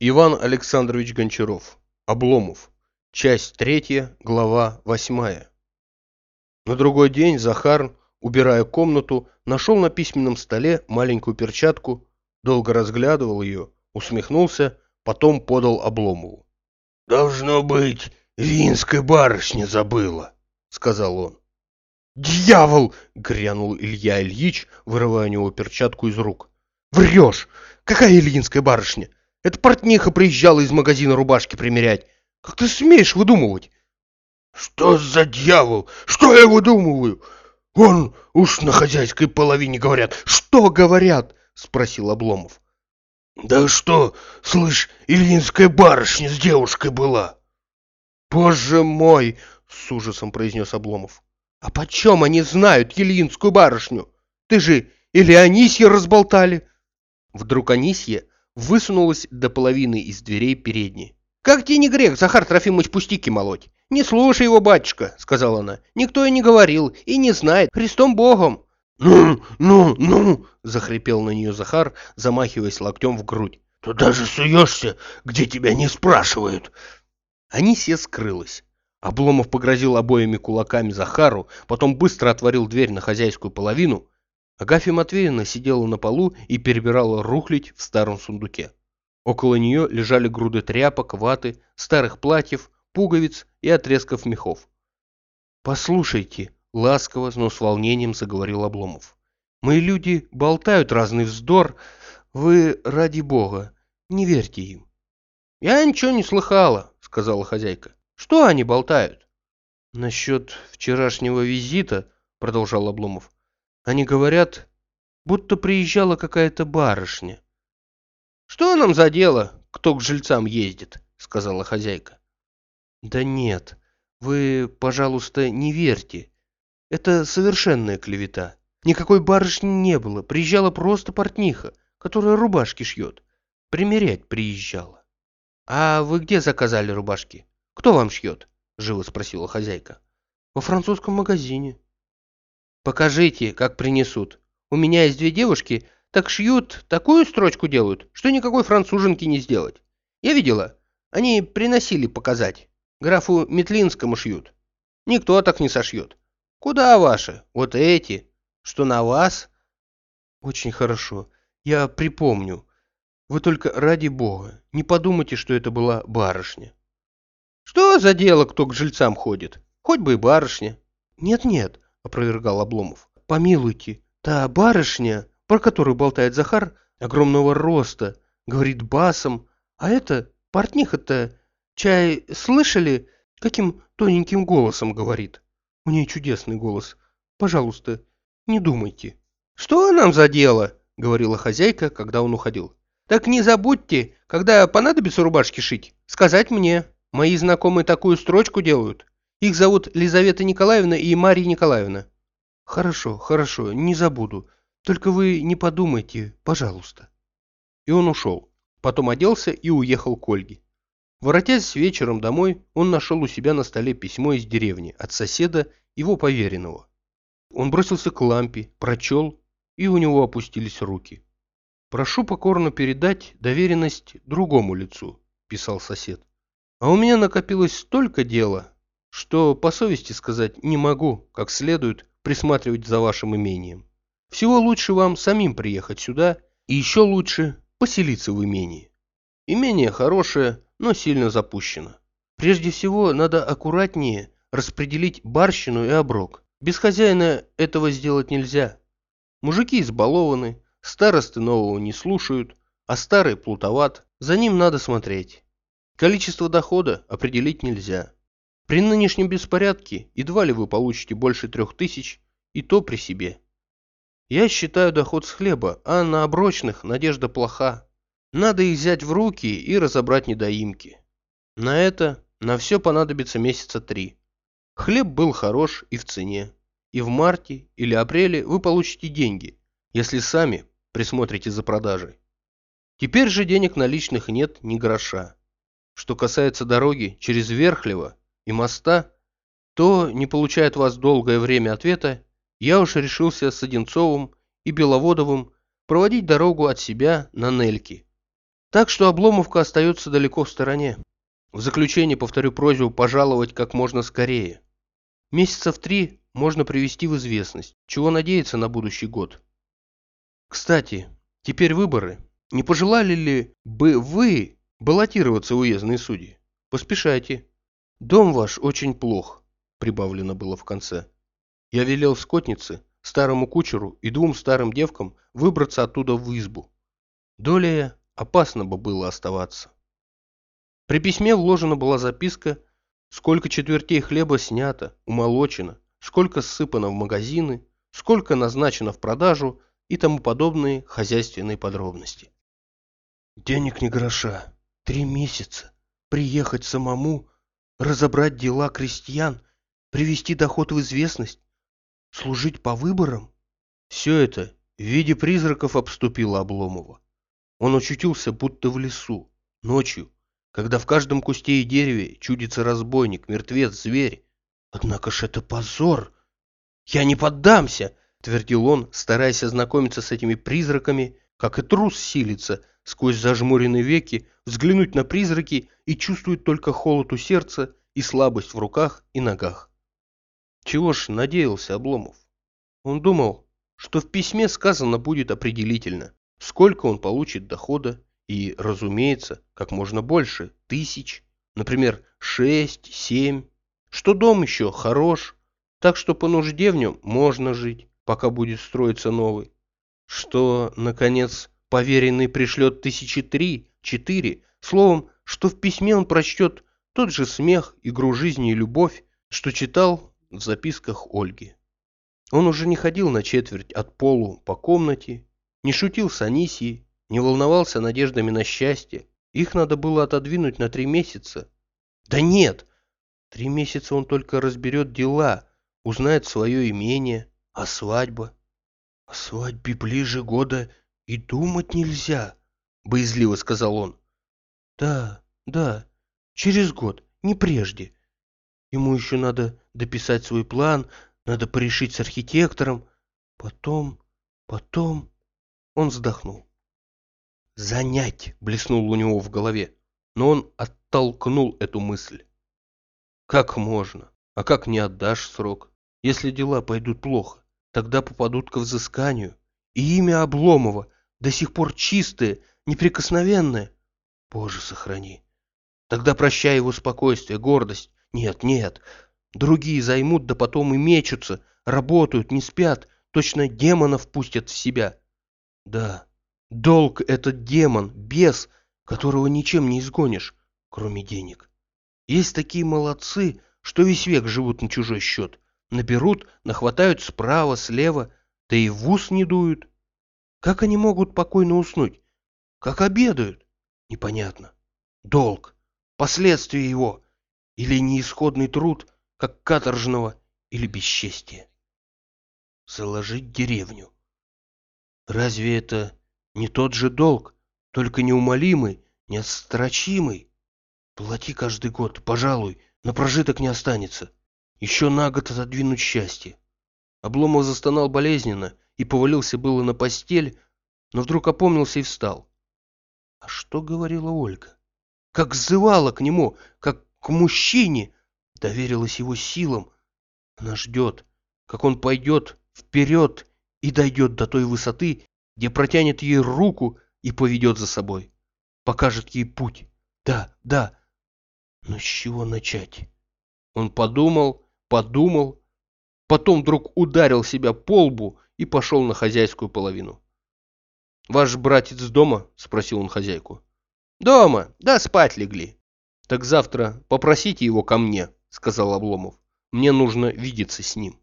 Иван Александрович Гончаров. Обломов. Часть третья, глава восьмая. На другой день Захар, убирая комнату, нашел на письменном столе маленькую перчатку, долго разглядывал ее, усмехнулся, потом подал Обломову. «Должно быть, Винская барышня забыла», — сказал он. «Дьявол!» — грянул Илья Ильич, вырывая у него перчатку из рук. «Врешь! Какая Ильинская барышня? Это портниха приезжала из магазина рубашки примерять. Как ты смеешь выдумывать? Что за дьявол? Что я выдумываю? Вон уж на хозяйской половине говорят. Что говорят? Спросил Обломов. Да что, слышь, ильинская барышня с девушкой была. Боже мой, с ужасом произнес Обломов. А почем они знают ильинскую барышню? Ты же или Анисье разболтали? Вдруг Анисье высунулась до половины из дверей передней. «Как тебе не грех, Захар Трофимович, пустики молоть?» «Не слушай его, батюшка», — сказала она. «Никто и не говорил, и не знает. Христом Богом». «Ну, ну, ну!» — захрипел на нее Захар, замахиваясь локтем в грудь. «Туда же суешься, где тебя не спрашивают!» Анисия скрылась. Обломов погрозил обоими кулаками Захару, потом быстро отворил дверь на хозяйскую половину Агафья Матвеевна сидела на полу и перебирала рухлядь в старом сундуке. Около нее лежали груды тряпок, ваты, старых платьев, пуговиц и отрезков мехов. «Послушайте», — ласково, но с волнением заговорил Обломов. «Мои люди болтают разный вздор. Вы, ради бога, не верьте им». «Я ничего не слыхала», — сказала хозяйка. «Что они болтают?» «Насчет вчерашнего визита», — продолжал Обломов. Они говорят, будто приезжала какая-то барышня. «Что нам за дело, кто к жильцам ездит?» — сказала хозяйка. «Да нет, вы, пожалуйста, не верьте. Это совершенная клевета. Никакой барышни не было, приезжала просто портниха, которая рубашки шьет. Примерять приезжала». «А вы где заказали рубашки? Кто вам шьет?» — живо спросила хозяйка. «Во французском магазине». Покажите, как принесут. У меня есть две девушки, так шьют, такую строчку делают, что никакой француженки не сделать. Я видела. Они приносили показать. Графу Метлинскому шьют. Никто так не сошьет. Куда ваши? Вот эти. Что на вас? Очень хорошо. Я припомню. Вы только ради бога, не подумайте, что это была барышня. Что за дело, кто к жильцам ходит? Хоть бы и барышня. Нет-нет, опровергал Обломов. «Помилуйте, та барышня, про которую болтает Захар, огромного роста, говорит басом, а это, портниха-то, чай, слышали, каким тоненьким голосом говорит? У нее чудесный голос. Пожалуйста, не думайте». «Что нам за дело?» — говорила хозяйка, когда он уходил. «Так не забудьте, когда понадобится рубашки шить, сказать мне. Мои знакомые такую строчку делают. Их зовут Лизавета Николаевна и Мария Николаевна. Хорошо, хорошо, не забуду. Только вы не подумайте, пожалуйста. И он ушел. Потом оделся и уехал к Ольге. Воротясь вечером домой, он нашел у себя на столе письмо из деревни от соседа, его поверенного. Он бросился к лампе, прочел, и у него опустились руки. «Прошу покорно передать доверенность другому лицу», – писал сосед. «А у меня накопилось столько дела, что по совести сказать не могу, как следует присматривать за вашим имением. Всего лучше вам самим приехать сюда, и еще лучше поселиться в имении. Имение хорошее, но сильно запущено. Прежде всего, надо аккуратнее распределить барщину и оброк. Без хозяина этого сделать нельзя. Мужики избалованы, старосты нового не слушают, а старый плутоват, за ним надо смотреть. Количество дохода определить нельзя. При нынешнем беспорядке едва ли вы получите больше трех тысяч, и то при себе. Я считаю доход с хлеба, а на оброчных надежда плоха. Надо их взять в руки и разобрать недоимки. На это, на все понадобится месяца три. Хлеб был хорош и в цене. И в марте или апреле вы получите деньги, если сами присмотрите за продажей. Теперь же денег наличных нет ни гроша. Что касается дороги через Верхлево, и моста, то, не получая от вас долгое время ответа, я уж решился с Одинцовым и Беловодовым проводить дорогу от себя на Нельки. Так что Обломовка остается далеко в стороне. В заключение повторю просьбу пожаловать как можно скорее. Месяца в три можно привести в известность, чего надеяться на будущий год. Кстати, теперь выборы. Не пожелали ли бы вы баллотироваться уездные судьи? Поспешайте. Дом ваш очень плох, прибавлено было в конце. Я велел скотнице, старому кучеру и двум старым девкам выбраться оттуда в избу. Долее опасно бы было оставаться. При письме вложена была записка, сколько четвертей хлеба снято, умолочено, сколько ссыпано в магазины, сколько назначено в продажу и тому подобные хозяйственные подробности. Денег не гроша, три месяца, приехать самому, разобрать дела крестьян, привести доход в известность, служить по выборам. Все это в виде призраков обступило Обломова. Он очутился будто в лесу, ночью, когда в каждом кусте и дереве чудится разбойник, мертвец, зверь. Однако ж это позор! Я не поддамся! — твердил он, стараясь ознакомиться с этими призраками, как и трус силится, сквозь зажмуренные веки, взглянуть на призраки и чувствует только холод у сердца и слабость в руках и ногах. Чего ж надеялся Обломов? Он думал, что в письме сказано будет определительно, сколько он получит дохода, и, разумеется, как можно больше, тысяч, например, шесть, семь, что дом еще хорош, так что по нужде в нем можно жить пока будет строиться новый. Что, наконец, поверенный пришлет тысячи три, четыре, словом, что в письме он прочтет тот же смех, игру жизни и любовь, что читал в записках Ольги. Он уже не ходил на четверть от полу по комнате, не шутил с Анисией, не волновался надеждами на счастье. Их надо было отодвинуть на три месяца. Да нет, три месяца он только разберет дела, узнает свое имение, а свадьба? О свадьбе ближе года и думать нельзя, боязливо сказал он. Да, да, через год, не прежде. Ему еще надо дописать свой план, надо порешить с архитектором. Потом, потом... Он вздохнул. «Занять!» — блеснул у него в голове, но он оттолкнул эту мысль. «Как можно? А как не отдашь срок, если дела пойдут плохо? тогда попадут к взысканию. И имя Обломова до сих пор чистое, неприкосновенное. Боже, сохрани. Тогда прощай его спокойствие, гордость. Нет, нет. Другие займут, да потом и мечутся, работают, не спят, точно демонов пустят в себя. Да, долг — этот демон, бес, которого ничем не изгонишь, кроме денег. Есть такие молодцы, что весь век живут на чужой счет. Наберут, нахватают справа, слева, да и в ус не дуют. Как они могут покойно уснуть? Как обедают? Непонятно. Долг, последствия его, или неисходный труд, как каторжного, или бесчестие. Заложить деревню. Разве это не тот же долг, только неумолимый, неотстрочимый? Плати каждый год, пожалуй, на прожиток не останется. Еще на год отодвинуть счастье. Обломов застонал болезненно и повалился было на постель, но вдруг опомнился и встал. А что говорила Ольга? Как взывала к нему, как к мужчине, доверилась его силам. Она ждет, как он пойдет вперед и дойдет до той высоты, где протянет ей руку и поведет за собой. Покажет ей путь. Да, да. Но с чего начать? Он подумал подумал, потом вдруг ударил себя по лбу и пошел на хозяйскую половину. «Ваш братец дома?» – спросил он хозяйку. «Дома, да спать легли». «Так завтра попросите его ко мне», – сказал Обломов. «Мне нужно видеться с ним».